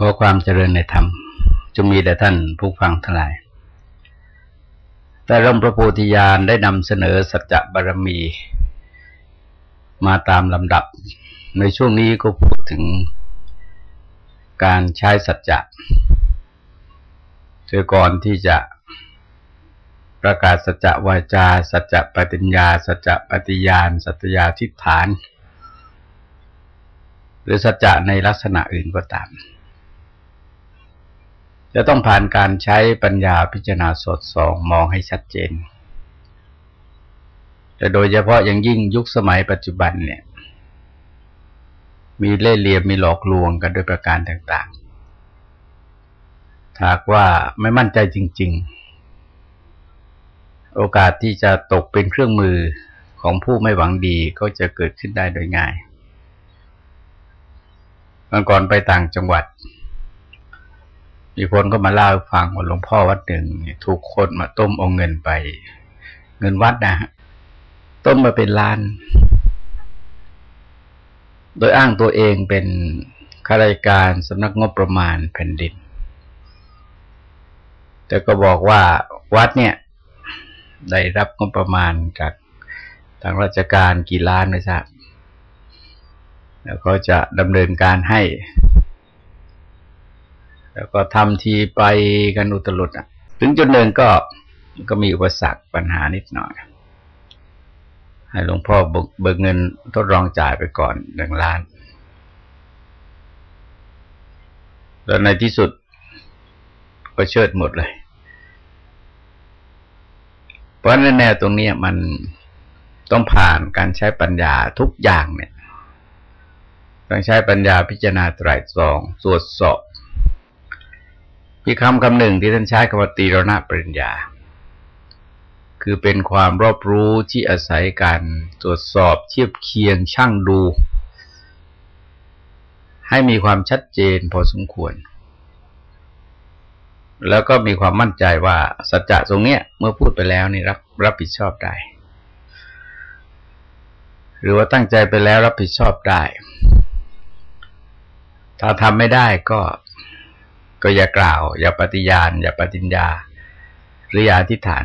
ขอความเจริญในธรรมจงมีแด่ท่านผู้ฟังทั้งหลาย แต่ร่มพระโพธิญาณได้นำเสนอสัจจะบารมี มาตามลำดับ ในช่วงนี้ก็พูดถึงการใช้สัจจะเจอก่อนที่จะประกาศสัจจะวาจา สัจจะปฏิญญา สัจจะปฏิญาณ สัจยาทิฏฐาน หรือสัจจะในลักษณะอื่นก็ตาม จะต้องผ่านการใช้ปัญญาพิจารณาสดสองมองให้ชัดเจน แต่โดยเฉพาะอย่างยิ่งยุคสมัยปัจจุบันเนี่ย มีเล่ห์เหลี่ยมมีหลอกลวงกันด้วยประการต่างๆหากว่าไม่มั่นใจจริง ๆ โอกาสที่จะตกเป็นเครื่องมือของผู้ไม่หวังดีก็จะเกิดขึ้นได้โดยง่ายเมื่อก่อนไปต่างจังหวัด มีคนก็มาเล่าฟังว่าหลวงพ่อวัดหนึ่งถูกคนมาต้มเอาเงินไป เงินวัดนะฮะต้มมาเป็นล้าน โดยอ้างตัวเองเป็นข้าราชการสำนักงบประมาณแผ่นดิน แต่ก็บอกว่าวัดเนี่ย ได้รับงบประมาณจากทางราชการกี่ล้านไม่ทราบแล้วก็จะดำเนินการให้ แล้วก็ทำทีไปกันอุตลุดอะ ถึงจุดหนึ่งก็ก็มีอุปสรรคปัญหานิดหน่อย ให้หลวงพ่อเบิกเงินทดลองจ่ายไปก่อนหนึ่งล้าน แล้วในที่สุดก็เชิดหมดเลย เพราะในแนวตรงนี้มันต้องผ่านการใช้ปัญญาทุกอย่างเนี่ย ต้องใช้ปัญญาพิจารณาไตรตรองตรวจสอบ มีคำคำหนึ่งที่ท่านใช้คำว่าตีรณปริญญา คือเป็นความรอบรู้ที่อาศัยการตรวจสอบเทียบเคียงช่างดู ให้มีความชัดเจนพอสมควร แล้วก็มีความมั่นใจว่าสัจจะตรงเนี้ย เมื่อพูดไปแล้วนี่รับรับผิดชอบได้ หรือว่าตั้งใจไปแล้วรับผิดชอบได้ ถ้าทำไม่ได้ก็ ก็อย่ากล่าว อย่าปฏิญาณ อย่าปฏิญญา หรืออย่าอธิษฐาน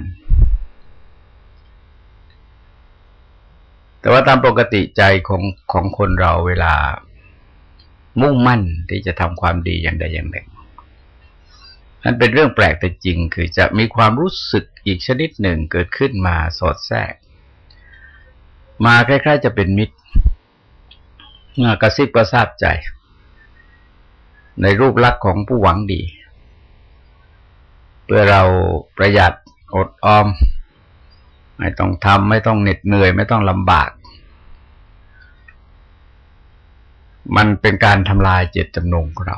แต่ว่าตามปกติใจของของคนเราเวลา มุ่งมั่นที่จะทำความดีอย่างใดอย่างหนึ่งนั้นเป็นเรื่องแปลกแต่จริง คือจะมีความรู้สึกอีกชนิดหนึ่งเกิดขึ้นมาสอดแทรก มาคล้ายๆจะเป็นมิตรกระซิบกระซาบใจ ในรูปลักษณ์ของผู้หวังดี เพื่อเราประหยัดอดออม ไม่ต้องทำไม่ต้องเหน็ดเหนื่อย ไม่ต้องลำบาก มันเป็นการทำลายเจตจำนงของเรา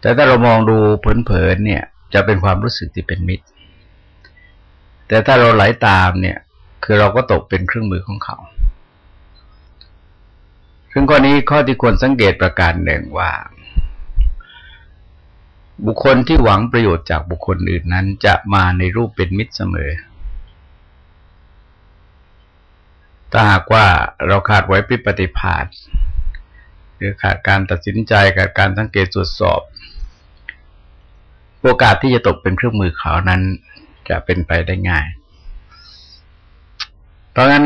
แต่ถ้าเรามองดูเผินๆเนี่ย จะเป็นความรู้สึกที่เป็นมิตร แต่ถ้าเราไหลาตามเนี่ย คือเราก็ตกเป็นเครื่องมือของเขา ซึ่งข้อนี้ข้อที่ควรสังเกตประการหนึ่งว่า บุคคลที่หวังประโยชน์จากบุคคลอื่นนั้นจะมาในรูปเป็นมิตรเสมอ ถ้าหากว่าเราขาดไว้ปิปฏิภาณหรือขาดการตัดสินใจขาดการสังเกตตรวจสอบ โอกาสที่จะตกเป็นเครื่องมือเขานั้นจะเป็นไปได้ง่าย เพราะงั้น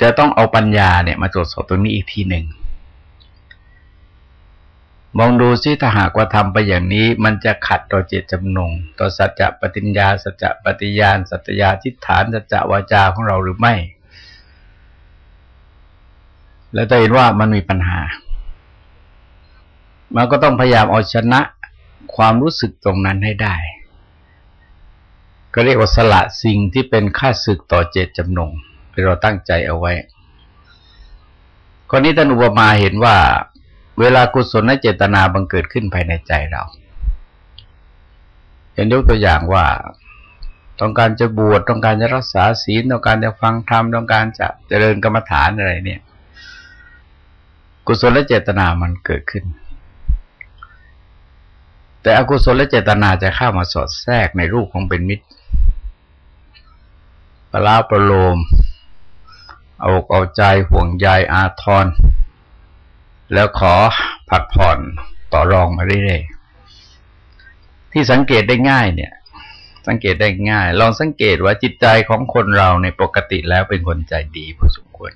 จะต้องเอาปัญญาเนี่ยมาตรวจสอบตรงนี้อีกทีหนึ่งมองดูซิถ้าหากว่าทำไปอย่างนี้ มันจะขัดต่อเจตจำนง ต่อสัจจะปฏิญญา สัจจะปฏิญาณ สัตยาทิฏฐาน สัจจะวาจาของเราหรือไม่ แล้วจะเห็นว่ามันมีปัญหา มันก็ต้องพยายามเอาชนะความรู้สึกตรงนั้นให้ได้ ก็เรียกว่าสละสิ่งที่เป็นค่าศึกต่อเจตจำนง ที่เราตั้งใจเอาไว้ข้อนี้ท่านอุปมาเห็นว่า เวลากุศลเจตนาบังเกิดขึ้นภายในใจเราเห็นยกตัวอย่างว่า ต้องการจะบวชต้องการจะรักษาศีลต้องการจะฟังธรรมต้องการจะเจริญกรรมฐานอะไรเนี่ย กุศลและเจตนามันเกิดขึ้น แต่อกุศลและเจตนาจะเข้ามาสอดแทรกในรูปของเป็นมิตรปลาประโลม เอาเอาใจห่วงใยอาทร แล้วขอผัดผ่อนต่อรองมาเรื่อยๆที่สังเกตได้ง่ายเนี่ย สังเกตได้ง่าย ลองสังเกตว่าจิตใจของคนเราในปกติแล้วเป็นคนใจดีพอสมควร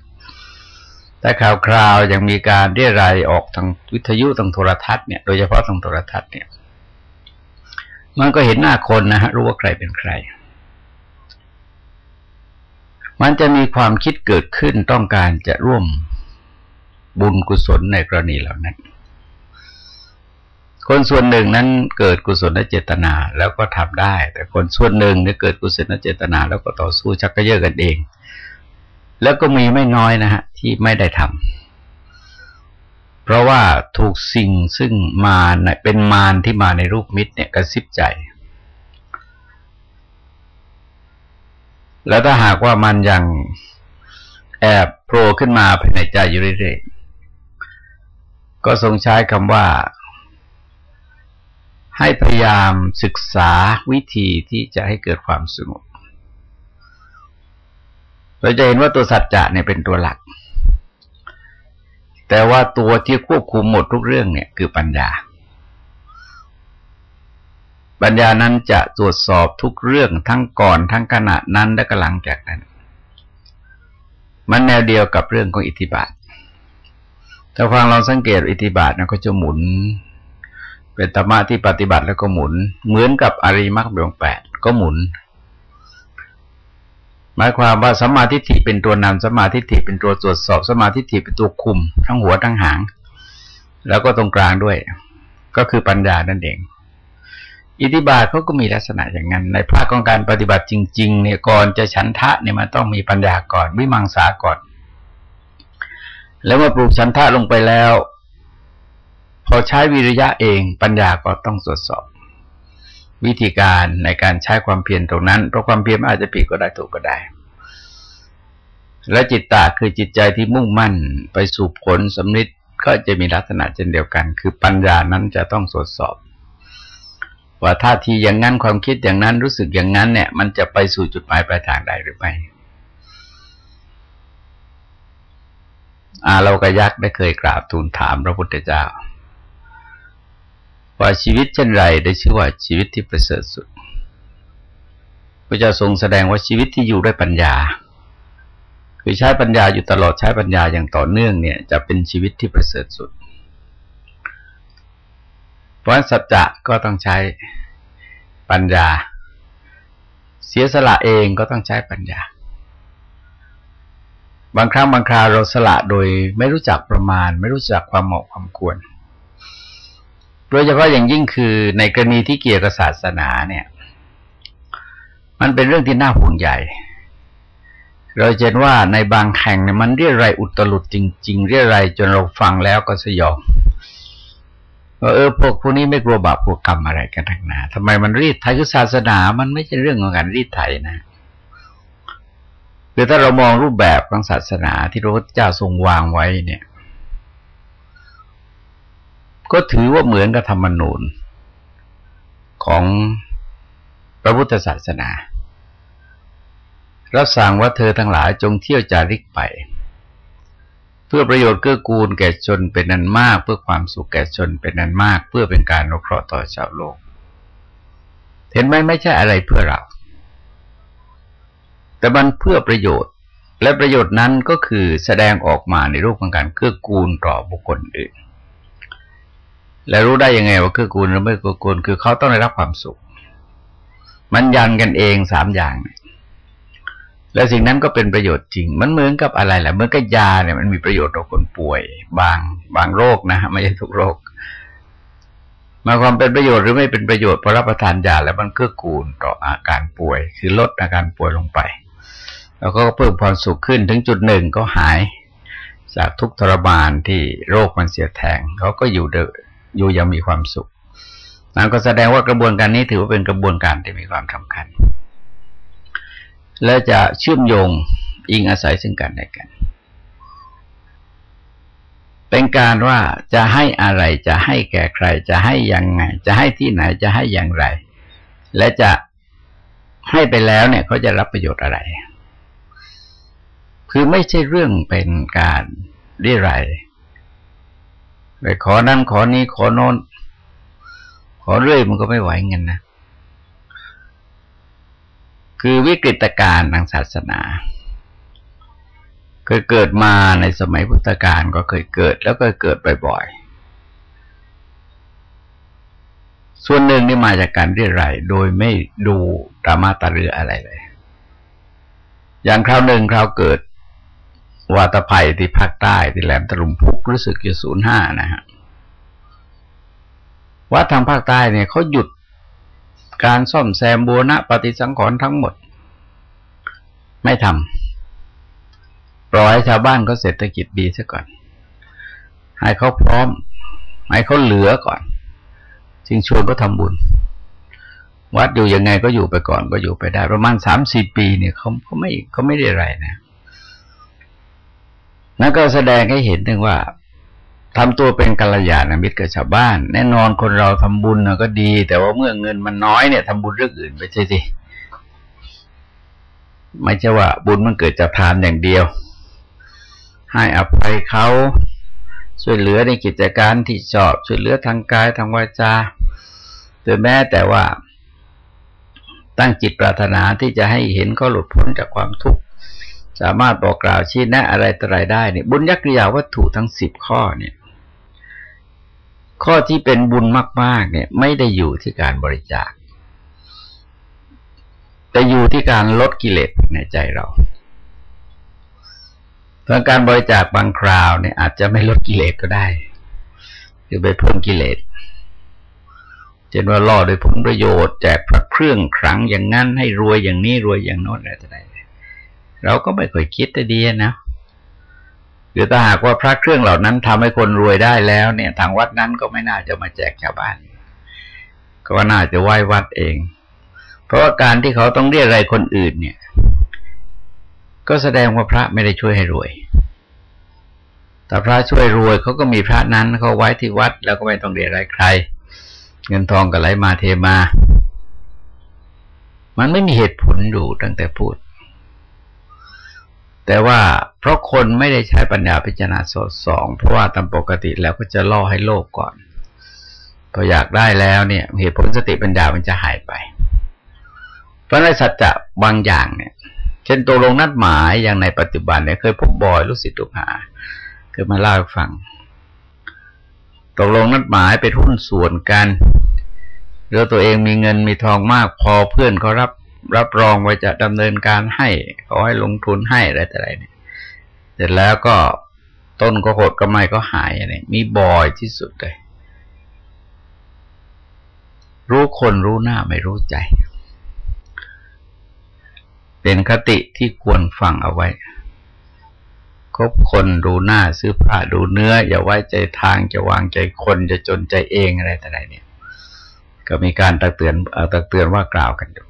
แต่ข่าวคราวยังมีการเรียรายออกทางวิทยุทางโทรทัศน์เนี่ยโดยเฉพาะทางโทรทัศน์เนี่ย มันก็เห็นหน้าคนนะฮะรู้ว่าใครเป็นใคร มันจะมีความคิดเกิดขึ้นต้องการจะร่วมบุญกุศลในกรณีเหล่านั้น คนส่วนหนึ่งนั้นเกิดกุศลเจตนาแล้วก็ทำได้ แต่คนส่วนหนึ่งเนี่ยเกิดกุศลเจตนา แล้วก็ต่อสู้ชักกระเยาะกันเอง แล้วก็มีไม่น้อยนะฮะที่ไม่ได้ทำเพราะว่าถูกสิ่งซึ่งมาเป็นมารที่มาในรูปมิตรเนี่ยกระซิบใจ แล้วถ้าหากว่ามันยังแอบโผล่ขึ้นมาภายในใจอยู่เรื่อยๆก็ทรงใช้คำว่า ให้พยายามศึกษาวิธีที่จะให้เกิดความสงบเราจะเห็นว่าตัวสัจจะเนี่ยเป็นตัวหลัก แต่ว่าตัวที่ควบคุมหมดทุกเรื่องเนี่ยคือปัญญา ปัญญานั้นจะตรวจสอบทุกเรื่องทั้งก่อนทั้งขณะนั้นและก็หลังจากนั้น มันแนวเดียวกับเรื่องของอิทธิบาทถ้าฟังเราสังเกตอิทธิบาทนะก็จะหมุน เป็นธรรมะที่ปฏิบัติแล้วก็หมุน เหมือนกับอริมักเบงแปดก็หมุน หมายความว่าสมาธิฐิเป็นตัวนำสมาธิฐิเป็นตัวตรวจสอบสมาธิฐิเป็นตัวคุม ทั้งหัวทั้งหาง แล้วก็ตรงกลางด้วย ก็คือปัญญานั่นเอง อิทธิบาทเขาก็มีลักษณะอย่างนั้น ในภาคของการปฏิบัติจริง ๆ เนี่ยก่อนจะฉันทะเนี่ยมันต้องมีปัญญาก่อน วิมังสาก่อน แล้วเมื่อปลูกฉันทะลงไปแล้ว พอใช้วิริยะเองปัญญาก็ต้องตรวจสอบ วิธีการในการใช้ความเพียรตรงนั้นเพราะความเพียรอาจจะผิดก็ได้ถูกก็ได้ และจิตตาคือจิตใจที่มุ่งมั่นไปสู่ผลสำนิดก็จะมีลักษณะเช่นเดียวกัน คือปัญญานั้นจะต้องตรวจสอบ ว่าท่าทีอย่างนั้นความคิดอย่างนั้นรู้สึกอย่างนั้นเนี่ย มันจะไปสู่จุดหมายปลายทางได้หรือไม่อาเรากยักษ์ได้เคยกราบทูลถามพระพุทธเจ้า ว่าชีวิตเช่นไรได้ชื่อว่าชีวิตที่ประเสริฐสุดพระเจ้าทรงแสดงว่าชีวิตที่อยู่ด้วยปัญญา คือใช้ปัญญาอยู่ตลอดใช้ปัญญาอย่างต่อเนื่องเนี่ย จะเป็นชีวิตที่ประเสริฐสุด เพราะสัจจะก็ต้องใช้ปัญญา เสียสละเองก็ต้องใช้ปัญญา บางครั้งบางคราเราสละโดยไม่รู้จักประมาณ ไม่รู้จักความเหมาะความควรโดยเฉพาะอย่างยิ่งคือในกรณีที่เกี่ยวกับศาสนาเนี่ย มันเป็นเรื่องที่น่าห่วงใหญ่เราเห็นว่าในบางแห่งเนี่ยมันเรียรายอุตลุดจริง ๆ เรียรายจนเราฟังแล้วก็สยอง ว่าเออพวกพวกนี้ไม่กลัวบาปกลัวกรรมอะไรกันทั้งนั้นทำไมมันรีดไถคือศาสนา มันไม่ใช่เรื่องของการรีดไถนะคือถ้าเรามองรูปแบบของศาสนาที่พระพุทธเจ้าทรงวางไว้เนี่ย ก็ถือว่าเหมือนกับธรรมนูญของพระพุทธศาสนารับสั่งว่าเธอทั้งหลายจงเที่ยวจาริกไป พื่อประโยชน์เกื้อกูลแก่ชนเป็นนันมาก เพื่อความสุขแก่ชนเป็นนันมาก เพื่อเป็นการนุเคราะห์ต่อชาวโลก เห็นไหมไม่ใช่อะไรเพื่อเรา แต่มันเพื่อประโยชน์และประโยชน์นั้นก็คือแสดงออกมาในรูปของการเกื้อกูลต่อบุคคลอื่น และรู้ได้ยังไงว่าเกื้อกูลหรือไม่เกื้อกูลคือเขาต้องได้รับความสุข มันยันกันเองสามอย่าง และสิ่งนั้นก็เป็นประโยชน์จริง มันเหมือนกับอะไรแหละเหมือนกับยาเนี่ยมันมีประโยชน์ต่อคนป่วย บางบางโรคนะไม่ใช่ทุกโรคมาความเป็นประโยชน์หรือไม่เป็นประโยชน์พอรับประทานยาแล้วมันเกื้อกูลต่ออาการป่วย คือลดอาการป่วยลงไป แล้วก็เพิ่มความสุขขึ้นถึงจุดหนึ่งก็หาย จากทุกทรมานที่โรคมันเสียแทงเขาก็อยู่เดอยู่ยังมีความสุขนั่นก็แสดงว่ากระบวนการนี้ถือว่าเป็นกระบวนการที่มีความสำคัญ และจะเชื่อมโยงอิงอาศัยซึ่งกันและกัน เป็นการว่าจะให้อะไรจะให้แก่ใคร จะให้ยังไง จะให้ที่ไหนจะให้อย่างไร และจะให้ไปแล้วเนี่ยเขาจะรับประโยชน์อะไร คือไม่ใช่เรื่องเป็นการเรียรายไปขอนั่นขอนี้ขอโน้นขอเรื่อยมันก็ไม่ไหวเงินนะ คือวิกฤตการณ์ทางศาสนา เคยเกิดมาในสมัยพุทธกาลก็เคยเกิดแล้วก็เกิดบ่อยๆ ส่วนหนึ่งนี่มาจากการเรียรายโดยไม่ดูตามาตาเรืออะไรเลย อย่างคราวหนึ่งคราวเกิดวาตภัยที่ภาคใต้ที่แหลมตะลุมพุกรู้สึกจะศูนย์ห้านะฮะวัดทางภาคใต้เนี่ยเขาหยุด การซ่อมแซมบูรณะปฏิสังขรณ์ทั้งหมด ไม่ทำปล่อยให้ชาวบ้านเขาเศรษฐกิจดีซะก่อน ให้เขาพร้อม ให้เขาเหลือก่อนจึงชวนก็ทำบุญ วัดอยู่ยังไงก็อยู่ไปก่อนก็อยู่ไปได้ ประมาณสามสี่ปีเนี่ยเขาเขาไม่เขาไม่ได้ไรนะนั่นก็แสดงให้เห็นถึงว่า ทำตัวเป็นกัลยาณมิตรกับชาวบ้าน แน่นอนคนเราทำบุญก็ดี แต่ว่าเมื่อเงินมันน้อยเนี่ยทำบุญเรื่องอื่นไปใช่สิไม่ใช่ว่า บุญมันเกิดจากทานอย่างเดียว ให้อภัยเขาช่วยเหลือในกิจการที่ชอบช่วยเหลือทางกายทางวาจาหรือแม้แต่ว่า ตั้งจิตปรารถนาที่จะให้เห็นเขาหลุดพ้นจากความทุกข์สามารถบอกกล่าวชี้แนะอะไรต่ออะไรได้เนี่ยบุญยักริยาวัตถุทั้งสิบข้อเนี่ย ข้อที่เป็นบุญมาก ๆ เนี่ย ไม่ได้อยู่ที่การบริจาค แต่อยู่ที่การลดกิเลสในใจเราเพราะการบริจาคบางคราวเนี่ย อาจจะไม่ลดกิเลสก็ได้ คือไปเพิ่มกิเลสเช่นว่าล่อโดยผลประโยชน์แจกพระเครื่องครั้งอย่างนั้นให้รวยอย่างนี้รวยอย่างโน้นอะไรต่ออะไรเราก็ไม่ค่อยคิดแต่ดีนะ หรือถ้าหากว่าพระเครื่องเหล่านั้นทำให้คนรวยได้แล้ว เนี่ย ทางวัดนั้นก็ไม่น่าจะมาแจกชาวบ้าน ก็น่าจะไหว้วัดเอง เพราะว่าการที่เขาต้องเรียกอะไรคนอื่น เนี่ย ก็แสดงว่าพระไม่ได้ช่วยให้รวย แต่พระช่วยรวยเขาก็มีพระนั้นเขาไว้ที่วัด แล้วก็ไม่ต้องเรียกอะไรใคร เงินทองก็ไหลมาเทมา มันไม่มีเหตุผลอยู่ตั้งแต่พูด แต่ว่าเพราะคนไม่ได้ใช้ปัญญาพิจารณาสดสอง เพราะว่าตามปกติแล้วก็จะล่อให้โลภกก่อน พออยากได้แล้วเนี่ยเหตุผลสติปัญญามันจะหายไป เพราะในสัจจะบางอย่างเนี่ย เช่นตัวลงนัดหมายอย่างในปัจจุบันเนี่ยเคยพบบ่อยลูกศิษย์ลูกหาเคยมาเล่าให้ฟังตกลงนัดหมายเป็นหุ้นส่วนกันแล้วตัวเองมีเงินมีทองมากพอเพื่อนเขารับ รับรองว่าจะดำเนินการให้ขอให้ลงทุนให้อะไรแต่ไรเนี่ยเสร็จแล้วก็ต้นก็หดก็ไม่ก็หายอะไรมีบ่อยที่สุดเลย รู้คนรู้หน้าไม่รู้ใจ เป็นคติที่ควรฟังเอาไว้ คบคนดูหน้าซื้อผ้าดูเนื้อ อย่าไว้ใจทางจะวางใจคนจะจนใจเองอะไรแต่ไรเนี่ย ก็มีการตักเตือนตักเตือนว่ากล่าวกันอยู่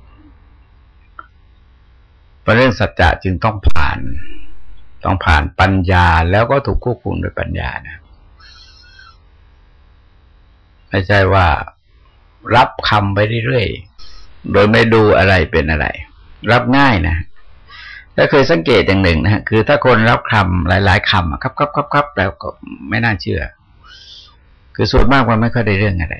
ประเรื่องสัจจะจึงต้องผ่าน ต้องผ่านปัญญาแล้วก็ถูกควบคุมโดยปัญญานะไม่ใช่ว่ารับคำไปเรื่อยๆโดยไม่ดูอะไรเป็นอะไร รับง่ายนะถ้าเคยสังเกตอย่างหนึ่งนะคือถ้าคนรับคำหลาย ๆคำครับครับครับครับแล้วก็ไม่น่าเชื่อ คือส่วนมากมันไม่ค่อยได้เรื่องอะไร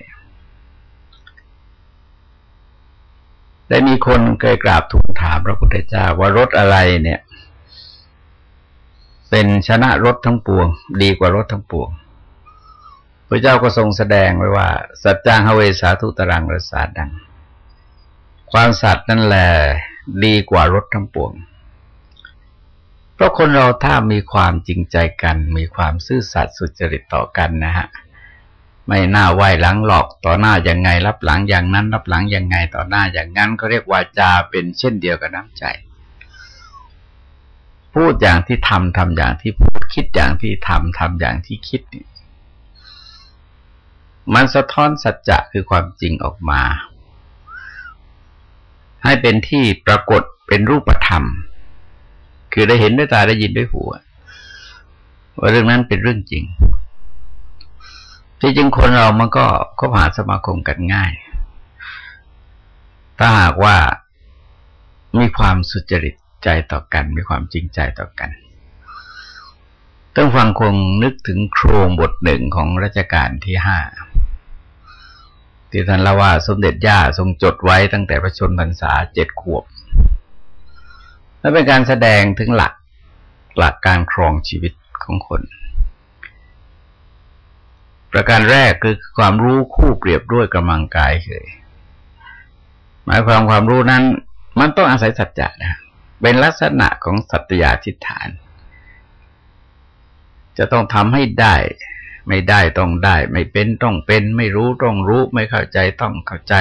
ได้มีคนเคยกราบทูลถามพระพุทธเจ้าว่ารถอะไรเนี่ย เป็นชนะรถทั้งปวง ดีกว่ารถทั้งปวงพระเจ้าก็ทรงแสดงไว้ว่า สัจจางเวสาทุตรังรสาดัง ความสัตย์นั่นแหละดีกว่ารถทั้งปวง เพราะคนเราถ้ามีความจริงใจกัน มีความซื่อสัตย์สุจริตต่อกันนะฮะ ไม่หน้าไหวหลังหลอกต่อหน้าอย่างไง รับหลังอย่างนั้น รับหลังอย่างไง ต่อหน้าอย่างนั้นก็เรียกวาจาเป็นเช่นเดียวกับน้ำใจ พูดอย่างที่ทำทำอย่างที่พูดคิดอย่างที่ทำทำอย่างที่คิดนี่มันสะท้อนสัจจะคือความจริงออกมา ให้เป็นที่ปรากฏเป็นรูปธรรม คือได้เห็นด้วยตาได้ยินด้วยหูว่าเรื่องนั้นเป็นเรื่องจริง ที่จริงคนเรามันก็ก็หาสมาคมกันง่าย ถ้าหากว่ามีความสุจริตใจต่อกัน มีความจริงใจต่อกันต้องฟังคงนึกถึงโครงบทหนึ่งของรัชกาลที่ห้าที่ท่านเล่าว่าสมเด็จย่าทรงจดไว้ตั้งแต่พระชนพรรษาเจ็ดขวบ และเป็นการแสดงถึงหลักหลักการครองชีวิตของคน ประการแรกคือความรู้คู่เปรียบด้วยกำลังกายเลยหมายความความรู้นั้น มันต้องอาศัยสัจจะนะเป็นลักษณะของสัตยาธิฐาน จะต้องทำให้ได้ ไม่ได้ต้องได้ ไม่เป็นต้องเป็น ไม่รู้ต้องรู้ ไม่เข้าใจต้องเข้าใจ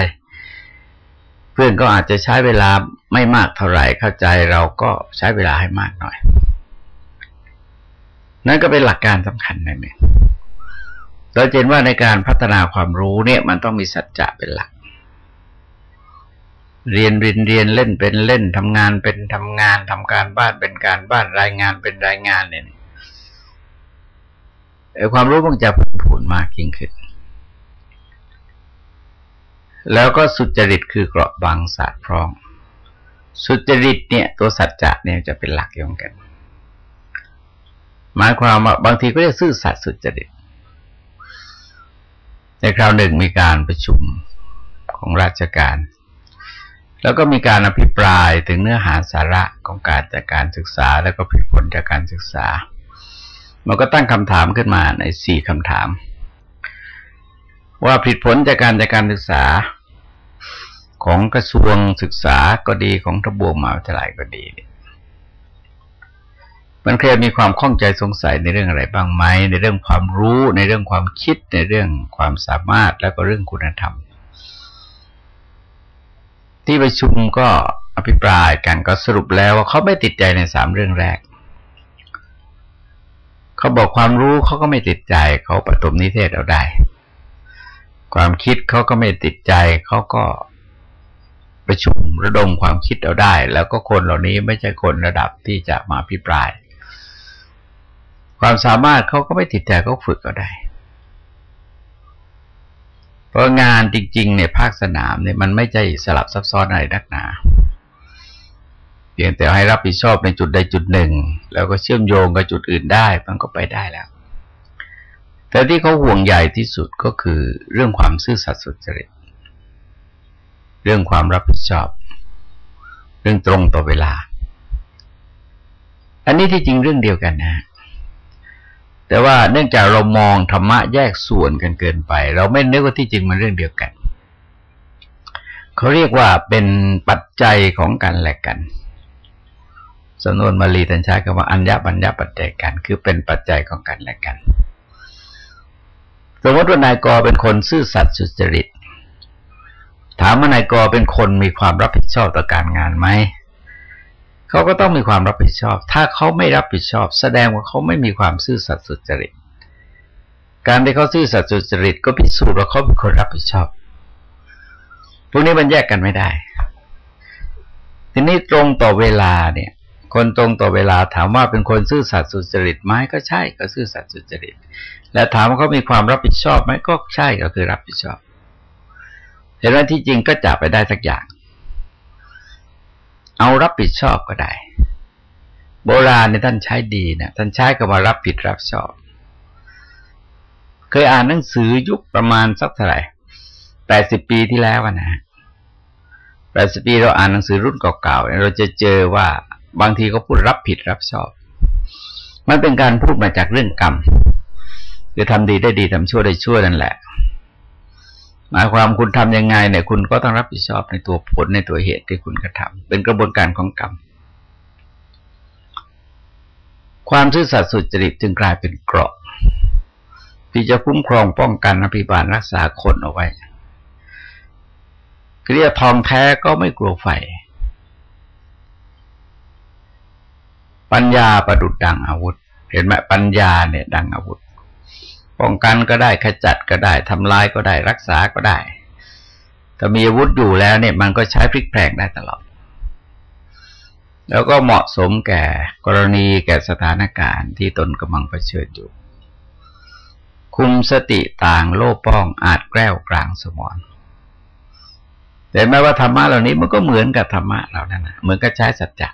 เพื่อนก็อาจจะใช้เวลาไม่มากเท่าไหร่เข้าใจเราก็ใช้เวลาให้มากหน่อย นั่นก็เป็นหลักการสำคัญในั่นเอง เราเห็นว่าในการพัฒนาความรู้เนี่ย มันต้องมีสัจจะเป็นหลัก เรียนเรียนเรียนเล่นเป็นเล่นทำงานเป็นทำงานทำการบ้านเป็นการบ้านรายงานเป็นรายงานเนี่ยความรู้มันจะพูนผุนมากยิ่งขึ้น แล้วก็สุจริตคือเกราะบางศาสตร์พร้อง สุจริตเนี่ย ตัวสัจจะเนี่ยจะเป็นหลักยงกัน หมายความว่าบางทีก็จะซื่อสัตย์สุจริต ในคราวหนึ่งมีการประชุมของราชการ แล้วก็มีการอภิปรายถึงเนื้อหาสาระของการจากการศึกษา แล้วก็ผลผลจากการศึกษา มันก็ตั้งคำถามขึ้นมาในสี่คำถาม ว่าผลผลจากการจากการศึกษาของกระทรวงศึกษาก็ดีของทบวงมหาวิทยาลัยก็ดี มันเคยมีความข้องใจสงสัยในเรื่องอะไรบ้างไหมในเรื่องความรู้ในเรื่องความคิดในเรื่องความสามารถแล้วก็เรื่องคุณธรรม ที่ประชุมก็อภิปรายกันก็สรุปแล้วว่าเขาไม่ติดใจในสามเรื่องแรก เขาบอกความรู้เขาก็ไม่ติดใจเขาประตมนิเทศเอาได้ ความคิดเขาก็ไม่ติดใจเขาก็ประชุมระดมความคิดเอาได้ แล้วก็คนเหล่านี้ไม่ใช่คนระดับที่จะมาพิปราย ความสามารถเขาก็ไม่ติดใจเขาฝึกก็ได้ เพราะงานจริงๆ ในภาคสนามเนี่ยมันไม่ใช่สลับซับซ้อนอะไรนักหนา เพียงแต่ให้รับผิดชอบในจุดใดจุดหนึ่ง แล้วก็เชื่อมโยงกับจุดอื่นได้ มันก็ไปได้แล้ว แต่ที่เขาห่วงใหญ่ที่สุดก็คือเรื่องความซื่อสัตย์สุจริต เรื่องความรับผิดชอบ เรื่องตรงต่อเวลา อันนี้ที่จริงเรื่องเดียวกันนะ แต่ว่าเนื่องจากเรามองธรรมะแยกส่วนกันเกินไป เราไม่นึกว่าที่จริงมันเรื่องเดียวกันเขาเรียกว่าเป็นปัจจัยของกันและกันสนวนมาลีท่านใช้คำว่าอัญญาปัญญาปัจจัยกัน คือเป็นปัจจัยของกันและกัน สมมติว่านายกเป็นคนซื่อสัตย์สุจริต ถามว่านายกเป็นคนมีความรับผิดชอบต่อการงานไหม เขาก็ต้องมีความรับผิดชอบ ถ้าเขาไม่รับผิดชอบ แสดงว่าเขาไม่มีความซื่อสัตย์สุจริต การที่เขาซื่อสัตย์สุจริตก็พิสูจน์ว่าเขาเป็นคนรับผิดชอบพวกนี้มันแยกกันไม่ได้ ทีนี้ตรงต่อเวลาเนี่ย คนตรงต่อเวลาถามว่าเป็นคนซื่อสัตย์สุจริตไหมก็ใช่ ก็ซื่อสัตย์สุจริต แล้วถามว่าเขามีความรับผิดชอบไหมก็ใช่ก็คือรับผิดชอบเห็นไหมที่จริงก็จับไปได้สักอย่าง เอารับผิดชอบก็ได้ โบราณเนี่ยท่านใช้ดีนะท่านใช้คำว่ารับผิดรับชอบ เคยอ่านหนังสือยุคประมาณสักเท่าไหร่แปดสิบปีที่แล้วนะแปดสิบปีเราอ่านหนังสือรุ่นเก่าๆเราจะเจอว่าบางทีเขาพูดรับผิดรับชอบ มันเป็นการพูดมาจากเรื่องกรรมคือทำดีได้ดีทำชั่วได้ชั่วนั่นแหละ หมายความคุณทํำยังไงเนี่ยคุณก็ต้องรับผิดชอบในตัวผลในตัวเหตุที่คุณกระทำเป็นกระบวนการของกรรม ความซื่อสัตย์สุจริตจึงกลายเป็นเกราะ ที่จะคุ้มครองป้องกันอภิบาลรักษาคนเอาไว้เรียทองแท้ก็ไม่กลัวไฟ ปัญญาประดุดดังอาวุธ เห็นไหมปัญญาเนี่ยดังอาวุธ ป้องกันก็ได้ขจัดก็ได้ทำลายก็ได้รักษาก็ได้ถ้ามีอาวุธอยู่แล้วเนี่ยมันก็ใช้พลิกแพลงได้ตลอด แล้วก็เหมาะสมแก่กรณีแก่สถานการณ์ที่ตนกำลังเผชิญอยู่ คุมสติต่างโลป้องอาจแกล้วกลางสมองแต่แม้ว่าธรรมะเหล่านี้มันก็เหมือนกับธรรมะเรานั่นนะเหมือนกับใช้สัจจะ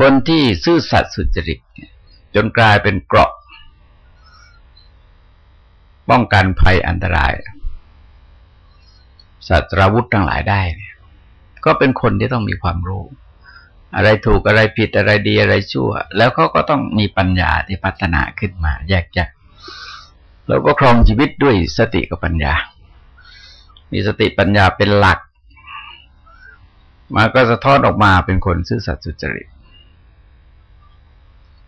คนที่ซื่อสัตย์สุจริตเนี่ยจนกลายเป็นเกราะ ป้องกันภัยอันตรายสัตราวุธทั้งหลายได้ ก็เป็นคนที่ต้องมีความรู้ อะไรถูกอะไรผิดอะไรดีอะไรชั่ว แล้วเขาก็ต้องมีปัญญาที่พัฒนาขึ้นมา แยกแยะแล้วก็ครองชีวิตด้วยสติกับปัญญา มีสติปัญญาเป็นหลักมาก็สะท้อนออกมาเป็นคนซื่อสัตย์สุจริต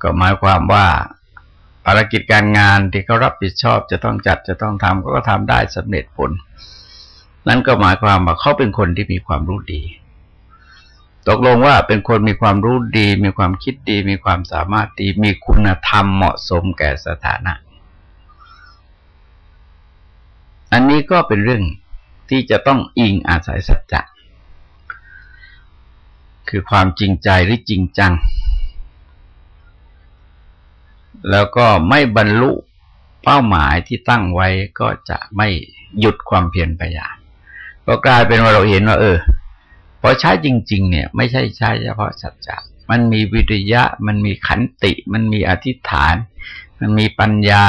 ก็หมายความว่า ภารกิจการงานที่เขารับผิดชอบจะต้องจัดจะต้องทำก็ทำได้สำเร็จผล นั่นก็หมายความว่าเขาเป็นคนที่มีความรู้ดี ตกลงว่าเป็นคนมีความรู้ดี มีความคิดดี มีความสามารถดี มีคุณธรรมเหมาะสมแก่สถานะ อันนี้ก็เป็นเรื่องที่จะต้องอิงอาศัยสัจจะคือความจริงใจหรือจริงจัง แล้วก็ไม่บรรลุเป้าหมายที่ตั้งไว้ก็จะไม่หยุดความเพียรพยายามก็กลายเป็นว่าเราเห็นว่า เออพอใช้จริง ๆ เนี่ย ไม่ใช่ใช้เฉพาะสัจจะมันมีวิริยะ มันมีขันติ มันมีอธิษฐาน มันมีปัญญา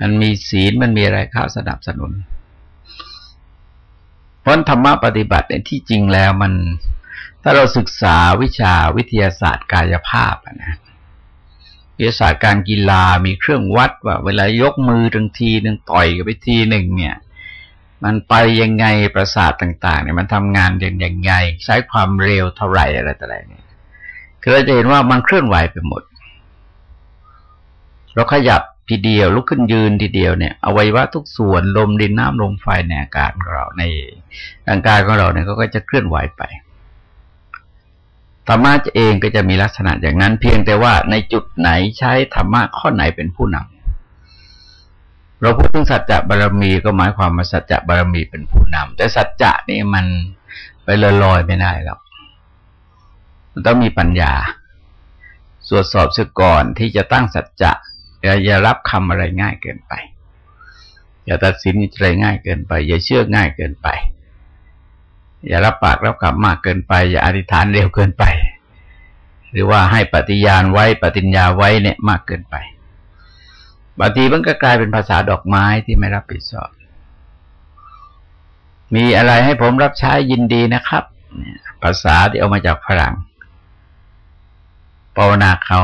มันมีศีลมันมีอะไรข้าสนับสนุน เพราะธรรมะปฏิบัติในที่จริงแล้วมัน ถ้าเราศึกษาวิชาวิทยาศาสตร์กายภาพนะ วิทยาศาสตร์การกีฬามีเครื่องวัดว่า เวลายกมือทังทีหนึ่งต่อยกับไปทีหนึ่งเนี่ย มันไปยังไงประสาทต่าง ๆ เนี่ยมันทำงานอย่างยังไง ใช้ความเร็วเท่าไหร่อะไรต่ออะไรเนี่ยคือเราจะเห็นว่ามันเคลื่อนไหวไปหมด เราขยับทีเดียวลุกขึ้นยืนทีเดียวเนี่ยอวัยวะทุกส่วนลมดินน้ำลมไฟในอากาศของเราในร่างกายของเราเนี่ยก็จะเคลื่อนไหวไป ธรรมะเองก็จะมีลักษณะอย่างนั้น เพียงแต่ว่าในจุดไหนใช้ธรรมะข้อไหนเป็นผู้นำเราพูดถึงสัจจะบารมีก็หมายความว่าสัจจะบารมีเป็นผู้นำแต่สัจจะนี่มันไปลอยลอยไม่ได้หรอกมันต้องมีปัญญาตรวจสอบเสียก่อนที่จะตั้งสัจจะอย่าอย่ารับคำอะไรง่ายเกินไป อย่าตัดสินอะไรง่ายเกินไป อย่าเชื่อง่ายเกินไป อย่ารับปากรับคำมากเกินไป อย่าอธิษฐานเร็วเกินไป หรือว่าให้ปฏิญาณไว้ปฏิญญาไว้เนี่ยมากเกินไปบางทีมันก็กลายเป็นภาษาดอกไม้ที่ไม่รับผิดชอบ มีอะไรให้ผมรับใช้ยินดีนะครับ ภาษาที่เอามาจากฝรั่งภาวนาเขา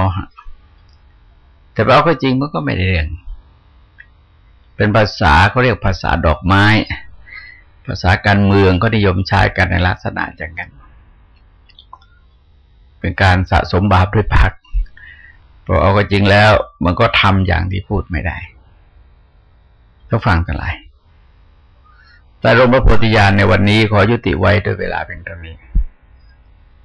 แต่เราก็จริงมันก็ไม่ได้เรื่อง เป็นภาษาเขาเรียกภาษาดอกไม้ ภาษาการเมืองก็นิยมใช้กันในลักษณะอย่างนั้น เป็นการสะสมบาปด้วยพักพอเอาก็จริงแล้ว มันก็ทำอย่างที่พูดไม่ได้ต้องฟังกันหลายแต่รมพระโพธิญาณในวันนี้ขอยุติไว้ด้วยเวลาเป็นเท่านี้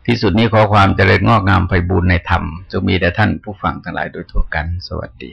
ที่สุดนี้ขอความเจริญงอกงามไปบูรณนธรรมจะมีแต่ท่านผู้ฟังทั้งหลายโดยทั่วกัน สวัสดี